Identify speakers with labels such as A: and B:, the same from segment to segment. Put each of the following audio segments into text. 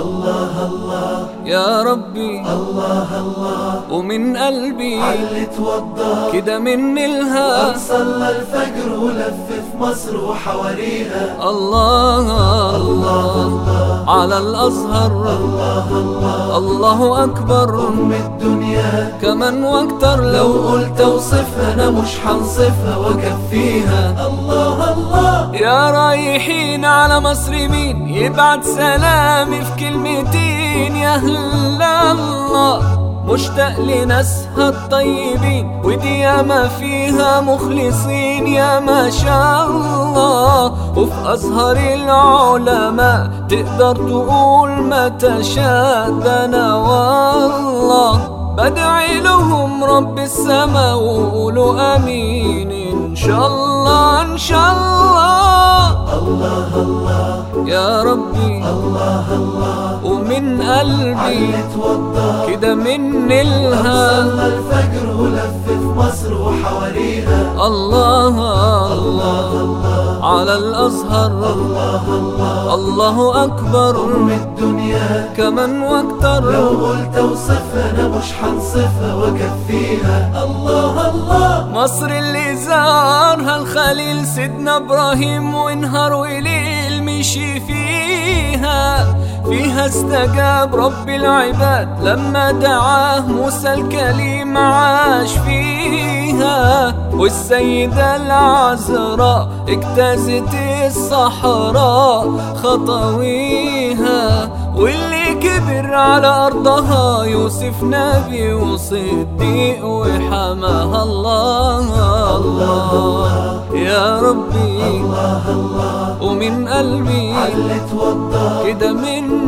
A: الله الله.
B: يا ربي.
A: الله الله.
B: ومن قلبي
A: علي توضى
B: كده من الها
A: صلى الفجر ولف في مصر وحواريها
B: الله الله على الأزهر.
A: الله الله.
B: الله أكبر.
A: أم الدنيا.
B: كمان وأكتر.
A: لو قلت أوصفها أنا مش هنصفها وأكفيها. الله الله
B: يا رايحين على مصر مين يبعت سلامي في كلمتين. يا أهل الله مشتاق لناسها الطيبين. ودي ياما فيها مخلصين. يا ما شاء الله وفي أزهر العلماء تقدر تقول ما تشاء ده أنا والله بدعي لهم رب السما وقولوا آمين. إن شاء الله إن شاء الله. ربي.
A: الله الله
B: ومن قلبي كده من الها
A: صلى الفجر ولف في مصر وحواريها
B: الله الله على الأزهر.
A: الله الله
B: الله أكبر
A: أم الدنيا
B: كمان
A: لو
B: وأكتر.
A: قلت اوصفها أنا مش هنصفها واكفيها الله الله
B: مصر اللي زارها الخليل سيدنا إبراهيم ونهار وليل مشي فيها استجاب رب العباد لما دعاه موسى الكليم عاش فيها والسيدة العذراء اجتازت الصحراء خطويها واللي كبر على أرضها يوسف نبي وصديق وحماها الله. الله يا ربي
A: الله الله
B: ومن قلبي
A: علي توضى
B: كده من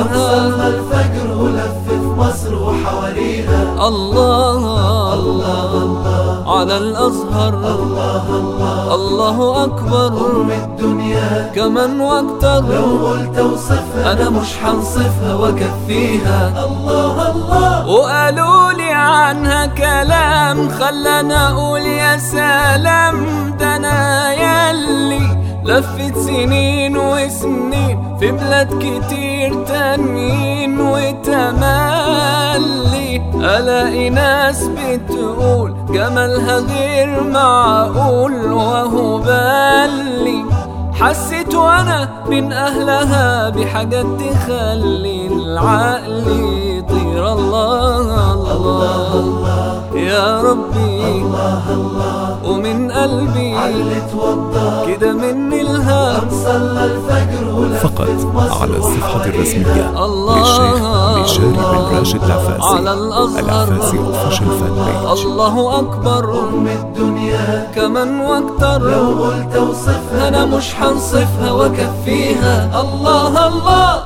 B: الها
A: الفجر ولف في مصر وحواريها
B: الله الله على الأزهر.
A: الله الله.
B: الله أكبر.
A: أم الدنيا.
B: كمان وأكتر
A: لو قلت أوصفها. أنا مش هنصفها واكفيها الله الله.
B: وقالوا لي عنها كلام. خلاني أقول يا سلام. ده أنا ياللي لفت سنين وسنين في بلاد كتير تانيين وتملي ألاقي ناس بتقول جمالها غير معقول وهو بالي حسيت وأنا من أهلها بحاجات تخلي العقل يطير. الله الله يا ربي
A: الله الله
B: ومن قلبي
A: علي توضى
B: كده من الها
A: صلى الفجر
C: فقط على الصفحة. الرسمية
B: الله
C: للشيخ بشار بن راشد العفاسي.
B: على الأزهر
C: العفاسي اوفيشال فان بيج
B: الله أكبر.
A: أم الدنيا.
B: كمان وأكتر.
A: لو قلت أوصفها.
B: أنا مش هنصفها واكفيها الله الله.